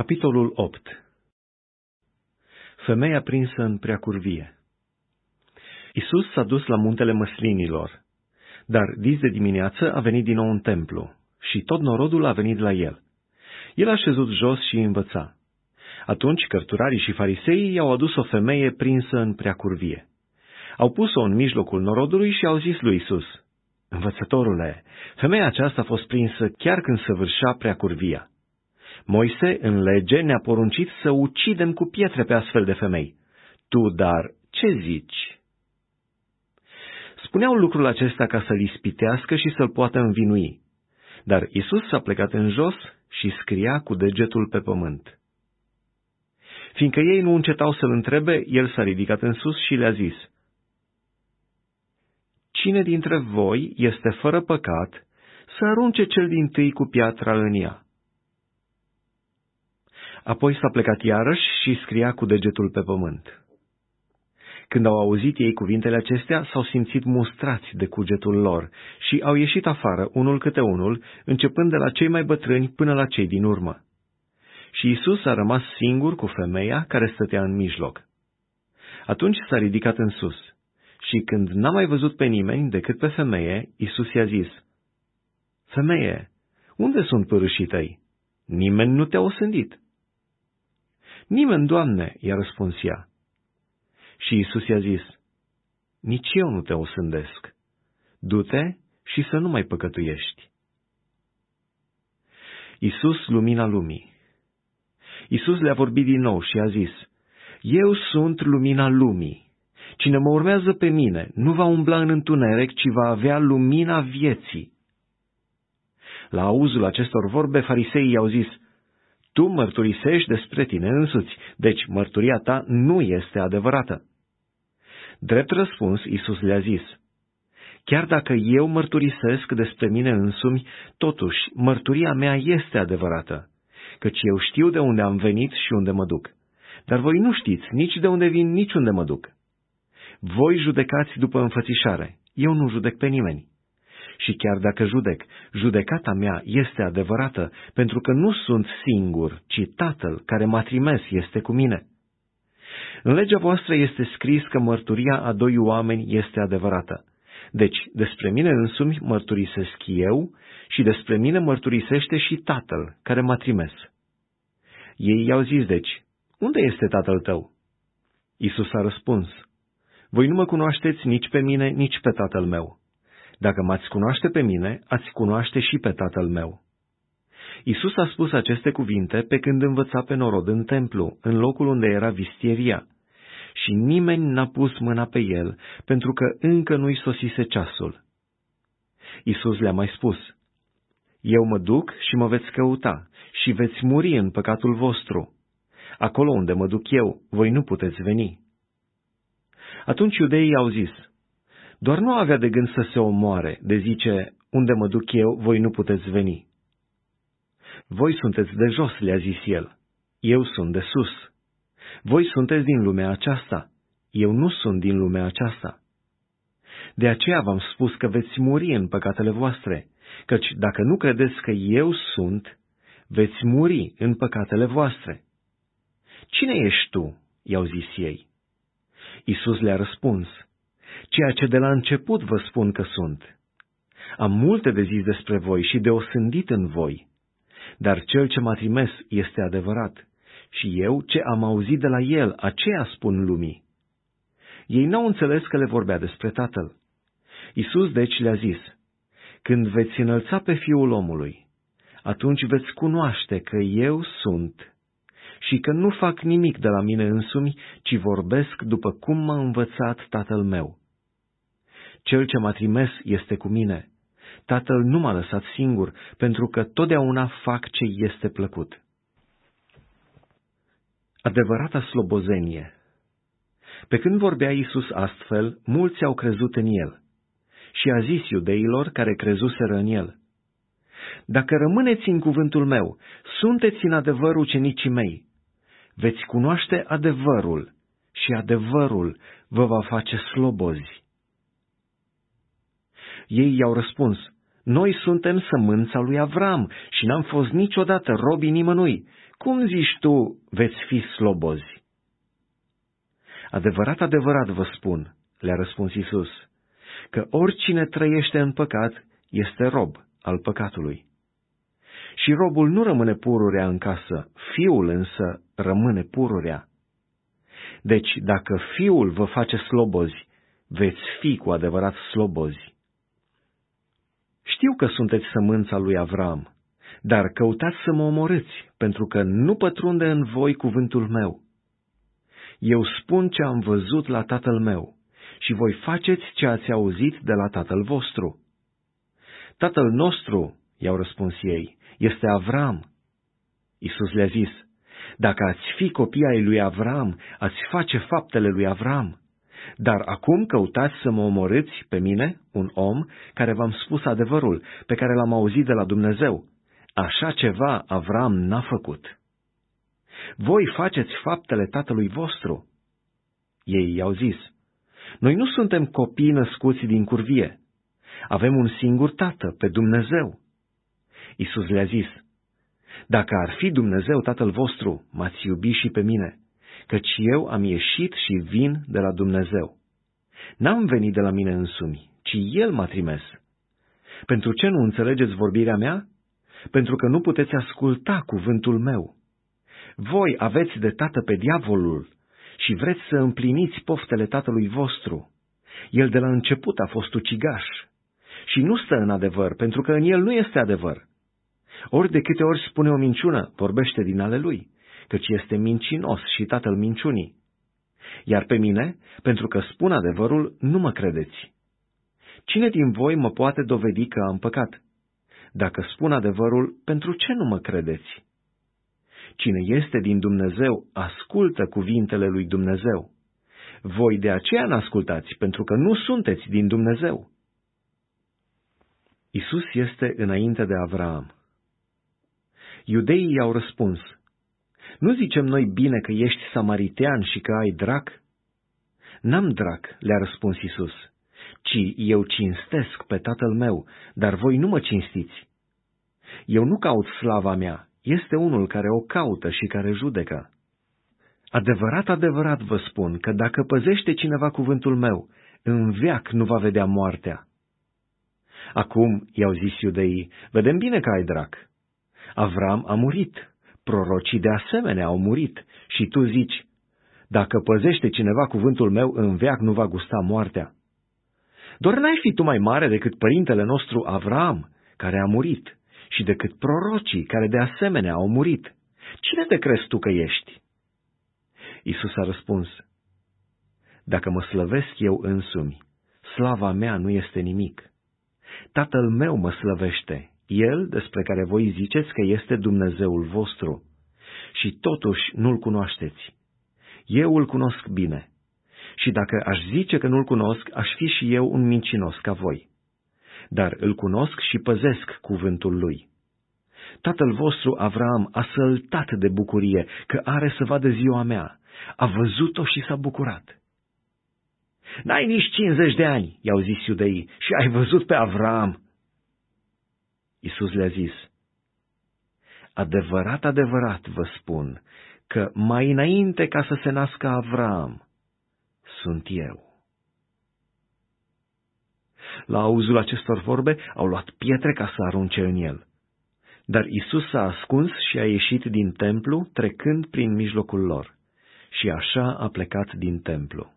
Capitolul 8 Femeia prinsă în preacurvie Isus s-a dus la muntele măslinilor, dar dis de dimineață a venit din nou în templu și tot norodul a venit la el. El a șezut jos și învăța. Atunci cărturarii și fariseii i-au adus o femeie prinsă în preacurvie. Au pus-o în mijlocul norodului și au zis lui Isus, Învățătorule, femeia aceasta a fost prinsă chiar când săvârșea preacurvia. Moise, în lege, ne-a poruncit să ucidem cu pietre pe astfel de femei. Tu, dar, ce zici? Spuneau lucrul acesta ca să-l ispitească și să-l poată învinui. Dar Isus s-a plecat în jos și scria cu degetul pe pământ. Fiindcă ei nu încetau să-l întrebe, el s-a ridicat în sus și le-a zis, Cine dintre voi este fără păcat, să arunce cel din tâi cu piatra în ea. Apoi s-a plecat iarăși și scria cu degetul pe pământ. Când au auzit ei cuvintele acestea, s-au simțit mustrați de cugetul lor și au ieșit afară, unul câte unul, începând de la cei mai bătrâni până la cei din urmă. Și Isus a rămas singur cu femeia care stătea în mijloc. Atunci s-a ridicat în sus și când n-a mai văzut pe nimeni decât pe femeie, Isus i-a zis, Femeie, unde sunt părâșii tăi? Nimeni nu te-a osândit. Nimeni, Doamne, i-a răspuns ea. Și Isus i-a zis, Nici eu nu te osândesc. Du-te și să nu mai păcătuiești. Isus, lumina lumii. Isus le-a vorbit din nou și a zis, Eu sunt lumina lumii. Cine mă urmează pe mine nu va umbla în întuneric, ci va avea lumina vieții. La auzul acestor vorbe, fariseii i-au zis, tu mărturisești despre tine însuți, deci mărturia ta nu este adevărată. Drept răspuns, Isus le-a zis, Chiar dacă eu mărturisesc despre mine însumi, totuși mărturia mea este adevărată, căci eu știu de unde am venit și unde mă duc. Dar voi nu știți nici de unde vin, nici unde mă duc. Voi judecați după înfățișare, eu nu judec pe nimeni. Și chiar dacă judec, judecata mea este adevărată, pentru că nu sunt singur, ci Tatăl care m-a trimis este cu mine. În legea voastră este scris că mărturia a doi oameni este adevărată. Deci, despre mine însumi mărturisesc eu și despre mine mărturisește și Tatăl care m-a trimis. Ei i-au zis deci, unde este Tatăl tău? Isus a răspuns, voi nu mă cunoașteți nici pe mine, nici pe Tatăl meu. Dacă m-ați cunoaște pe mine, ați cunoaște și pe tatăl meu. Isus a spus aceste cuvinte pe când învăța pe norod în templu, în locul unde era vistieria, și nimeni n-a pus mâna pe el, pentru că încă nu-i sosise ceasul. Isus le-a mai spus, Eu mă duc și mă veți căuta și veți muri în păcatul vostru. Acolo unde mă duc eu, voi nu puteți veni. Atunci iudeii au zis, doar nu avea de gând să se omoare, de zice, unde mă duc eu, voi nu puteți veni. Voi sunteți de jos, le-a zis el, eu sunt de sus. Voi sunteți din lumea aceasta, eu nu sunt din lumea aceasta. De aceea v-am spus că veți muri în păcatele voastre, căci dacă nu credeți că eu sunt, veți muri în păcatele voastre. Cine ești tu? i-au zis ei. Isus le-a răspuns, ceea ce de la început vă spun că sunt. Am multe de zis despre voi și de osândit în voi, dar cel ce m-a trimis este adevărat și eu ce am auzit de la el, aceea spun lumii. Ei n-au înțeles că le vorbea despre tatăl. Isus deci le-a zis, când veți înălța pe fiul omului, atunci veți cunoaște că eu sunt și că nu fac nimic de la mine însumi, ci vorbesc după cum m-a învățat tatăl meu. Cel ce m-a trimis este cu mine. Tatăl nu m-a lăsat singur, pentru că totdeauna fac ce este plăcut. Adevărata slobozenie Pe când vorbea Iisus astfel, mulți au crezut în el. Și a zis iudeilor care crezuseră în el, Dacă rămâneți în cuvântul meu, sunteți în adevăr ucenicii mei, veți cunoaște adevărul și adevărul vă va face slobozi. Ei i-au răspuns, noi suntem sămânța lui Avram și n-am fost niciodată robii nimănui. Cum zici tu, veți fi slobozi? Adevărat, adevărat vă spun, le-a răspuns Isus, că oricine trăiește în păcat este rob al păcatului. Și robul nu rămâne pururea în casă, fiul însă rămâne pururea. Deci, dacă fiul vă face slobozi, veți fi cu adevărat slobozi. Știu că sunteți sămânța lui Avram, dar căutați să mă omorâți, pentru că nu pătrunde în voi cuvântul meu. Eu spun ce am văzut la tatăl meu și voi faceți ce ați auzit de la tatăl vostru. Tatăl nostru, i-au răspuns ei, este Avram. Isus le-a zis, dacă ați fi copii ai lui Avram, ați face faptele lui Avram. Dar acum căutați să mă omorâți pe mine, un om, care v-am spus adevărul, pe care l-am auzit de la Dumnezeu. Așa ceva Avram n-a făcut. Voi faceți faptele tatălui vostru. Ei i-au zis, noi nu suntem copii născuți din curvie. Avem un singur tată, pe Dumnezeu. Isus le-a zis, Dacă ar fi Dumnezeu tatăl vostru, m-ați iubi și pe mine, căci eu am ieșit și vin de la Dumnezeu. N-am venit de la mine însumi, ci El m-a trimis. Pentru ce nu înțelegeți vorbirea mea? Pentru că nu puteți asculta cuvântul meu. Voi aveți de tată pe diavolul și vreți să împliniți poftele tatălui vostru. El de la început a fost ucigaș și nu stă în adevăr, pentru că în el nu este adevăr. Ori de câte ori spune o minciună, vorbește din ale lui, căci este mincinos și tatăl minciunii. Iar pe mine, pentru că spun adevărul, nu mă credeți. Cine din voi mă poate dovedi că am păcat? Dacă spun adevărul, pentru ce nu mă credeți? Cine este din Dumnezeu, ascultă cuvintele lui Dumnezeu. Voi de aceea n-ascultați, pentru că nu sunteți din Dumnezeu. Isus este înainte de Avraam. Iudeii i-au răspuns, Nu zicem noi bine că ești samaritean și că ai drac? N-am drac, le-a răspuns Isus, ci eu cinstesc pe tatăl meu, dar voi nu mă cinstiți. Eu nu caut slava mea, este unul care o caută și care judecă. Adevărat, adevărat vă spun că dacă păzește cineva cuvântul meu, în veac nu va vedea moartea. Acum, i-au zis iudeii, vedem bine că ai drac. Avram a murit, prorocii de asemenea au murit, și tu zici, dacă păzește cineva cuvântul meu, în veac nu va gusta moartea. Doar n-ai fi tu mai mare decât părintele nostru Avram, care a murit, și decât prorocii, care de asemenea au murit. Cine te crezi tu că ești? Isus a răspuns, Dacă mă slăvesc eu însumi, slava mea nu este nimic. Tatăl meu mă slăvește, El despre care voi ziceți că este Dumnezeul vostru, și totuși nu-L cunoașteți. Eu îl cunosc bine, și dacă aș zice că nu-L cunosc, aș fi și eu un mincinos ca voi dar îl cunosc și păzesc cuvântul lui. Tatăl vostru Avram a săltat de bucurie că are să vadă ziua mea. A văzut-o și s-a bucurat. N-ai nici cincizeci de ani, i-au zis iudeii, și ai văzut pe Avram. Isus le-a zis, Adevărat, adevărat vă spun că mai înainte ca să se nască Avram, sunt eu. La auzul acestor vorbe, au luat pietre ca să arunce în el. Dar Isus s-a ascuns și a ieșit din templu, trecând prin mijlocul lor. Și așa a plecat din templu.